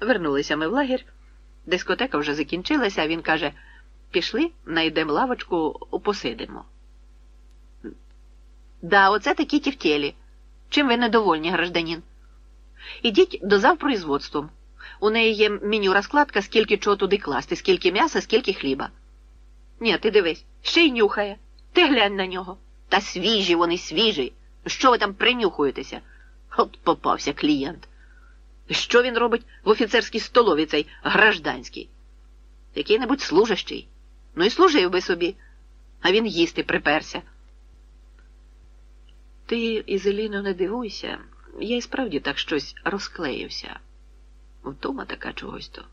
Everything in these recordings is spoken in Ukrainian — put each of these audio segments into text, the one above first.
Вернулися ми в лагерь. Дискотека вже закінчилася, а він каже: пішли, найдемо лавочку, посидимо. Да, оце такі тівтєлі. Чим ви недовольні, гражданин? Ідіть до завпроизводством. У неї є меню розкладка, скільки чого туди класти, скільки м'яса, скільки хліба. Ні, ти дивись, ще й нюхає. Ти глянь на нього. Та свіжі вони свіжі. Що ви там принюхуєтеся? От попався клієнт. Що він робить в офіцерській столові цей гражданський? Який-небудь служащий. Ну і служив би собі, а він їсти приперся. Ти, Ізеліно, не дивуйся, я і справді так щось розклеївся. Втома така чогось то.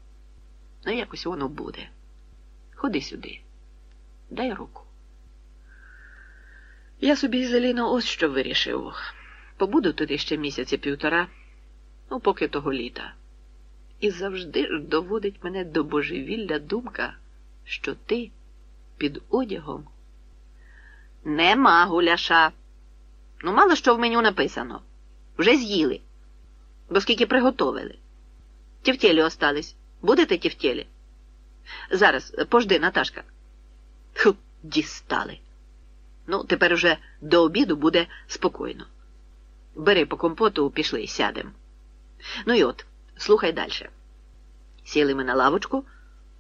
Ну, якось воно буде. Ходи сюди, дай руку. Я собі, Ізеліно, ось що вирішив. Побуду туди ще місяці півтора, ну, поки того літа. І завжди ж доводить мене до божевілля думка, що ти під одягом. Нема гуляша. Ну, мало що в меню написано. Вже з'їли, бо скільки приготовили. Тівтєлі остались. Будете тівтєлі? Зараз, пожди, Наташка. Ху, дістали. Ну, тепер уже до обіду буде спокійно. Бери по компоту, пішли, сядем. Ну і от, слухай далі. Сіли ми на лавочку,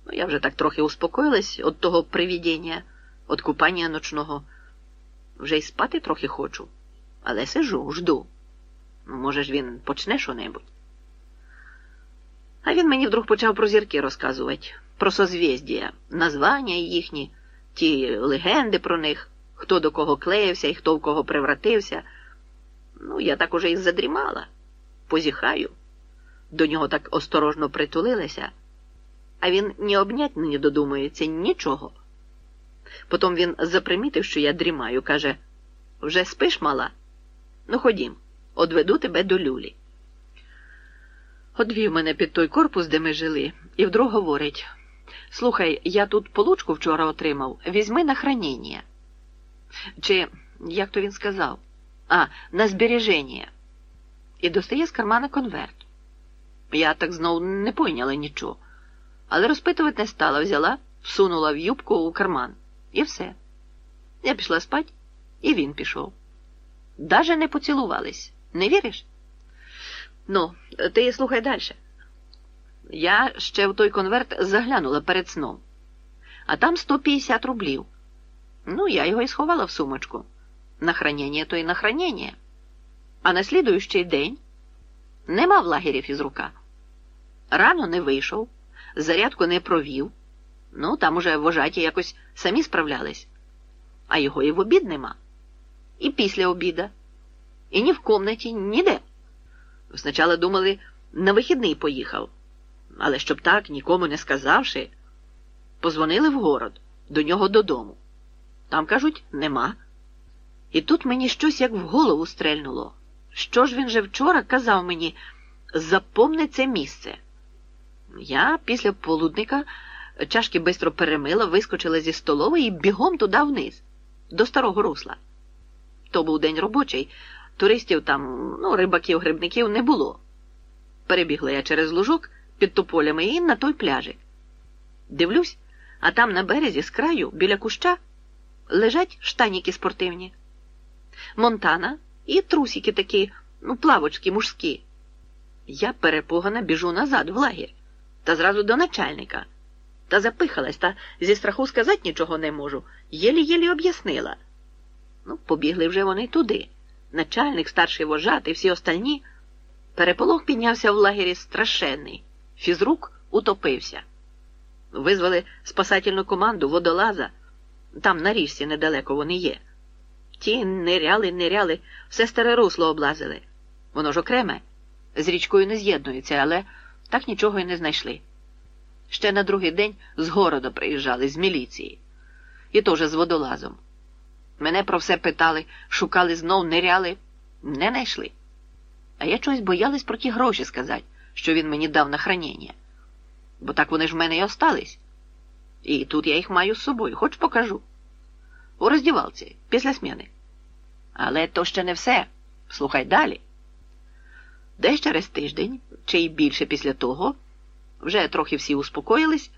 ну я вже так трохи успокоїлась від того привідіння, від купання ночного. Вже й спати трохи хочу, але сижу, жду. Ну, може ж він почне що-небудь. А він мені вдруг почав про зірки розказувати, про созвіздія, названня їхні, ті легенди про них, хто до кого клеївся і хто в кого превратився. Ну, я так уже і задрімала, позіхаю. До нього так осторожно притулилася, а він ні обнять не додумується нічого. Потім він запримітив, що я дрімаю, каже: вже спиш, мала? Ну, ходім, одведу тебе до люлі. Одвів мене під той корпус, де ми жили, і вдруг говорить: Слухай, я тут получку вчора отримав, візьми на хранення. Чи, як то він сказав, а, на збереження. І достає з кармана конверт. Я так знов не пойняла нічого, але розпитувати не стала, взяла, всунула в юбку у карман. І все. Я пішла спать, і він пішов. Даже не поцілувались. Не віриш? Ну, ти слухай далі. Я ще в той конверт заглянула перед сном, а там 150 рублів. Ну, я його і сховала в сумочку. На хранення то й на хранення. А на слідуючий день нема в лагері фізрука. Рано не вийшов, зарядку не провів. Ну, там уже вожаті якось самі справлялись, а його і в обід нема. І після обіда, і ні в комнаті, ніде. Спочатку думали, на вихідний поїхав, але щоб так, нікому не сказавши, позвонили в город, до нього додому. Там, кажуть, нема. І тут мені щось як в голову стрельнуло. Що ж він же вчора казав мені, запомни це місце. Я після полудника чашки бистро перемила, вискочила зі столової і бігом туди вниз, до старого русла. То був день робочий, туристів там, ну, рибаків, грибників не було. Перебігла я через лужок під тополями і на той пляжик. Дивлюсь, а там на березі з краю, біля куща, лежать штаніки спортивні, монтана і трусики такі, ну, плавочки мужські. Я перепугана біжу назад в лагерь та зразу до начальника. Та запихалась, та зі страху сказати нічого не можу. Єлі-єлі об'яснила. Ну, побігли вже вони туди. Начальник, старший вожат і всі остальні. Переполох піднявся в лагері страшенний. Фізрук утопився. Визвали спасательну команду водолаза. Там на річці недалеко вони є. Ті ниряли, ниряли, все старе русло облазили. Воно ж окреме, з річкою не з'єднується, але так нічого й не знайшли. Ще на другий день з города приїжджали, з міліції, і теж з водолазом. Мене про все питали, шукали знов, ниряли, не знайшли. А я чогось боялась про ті гроші сказати, що він мені дав на хранення. Бо так вони ж в мене й остались. І тут я їх маю з собою, хоч покажу. У роздівалці, після сміни. Але то ще не все. Слухай далі. Десь через тиждень, чи й більше після того, Вже трохи всі успокоїлись,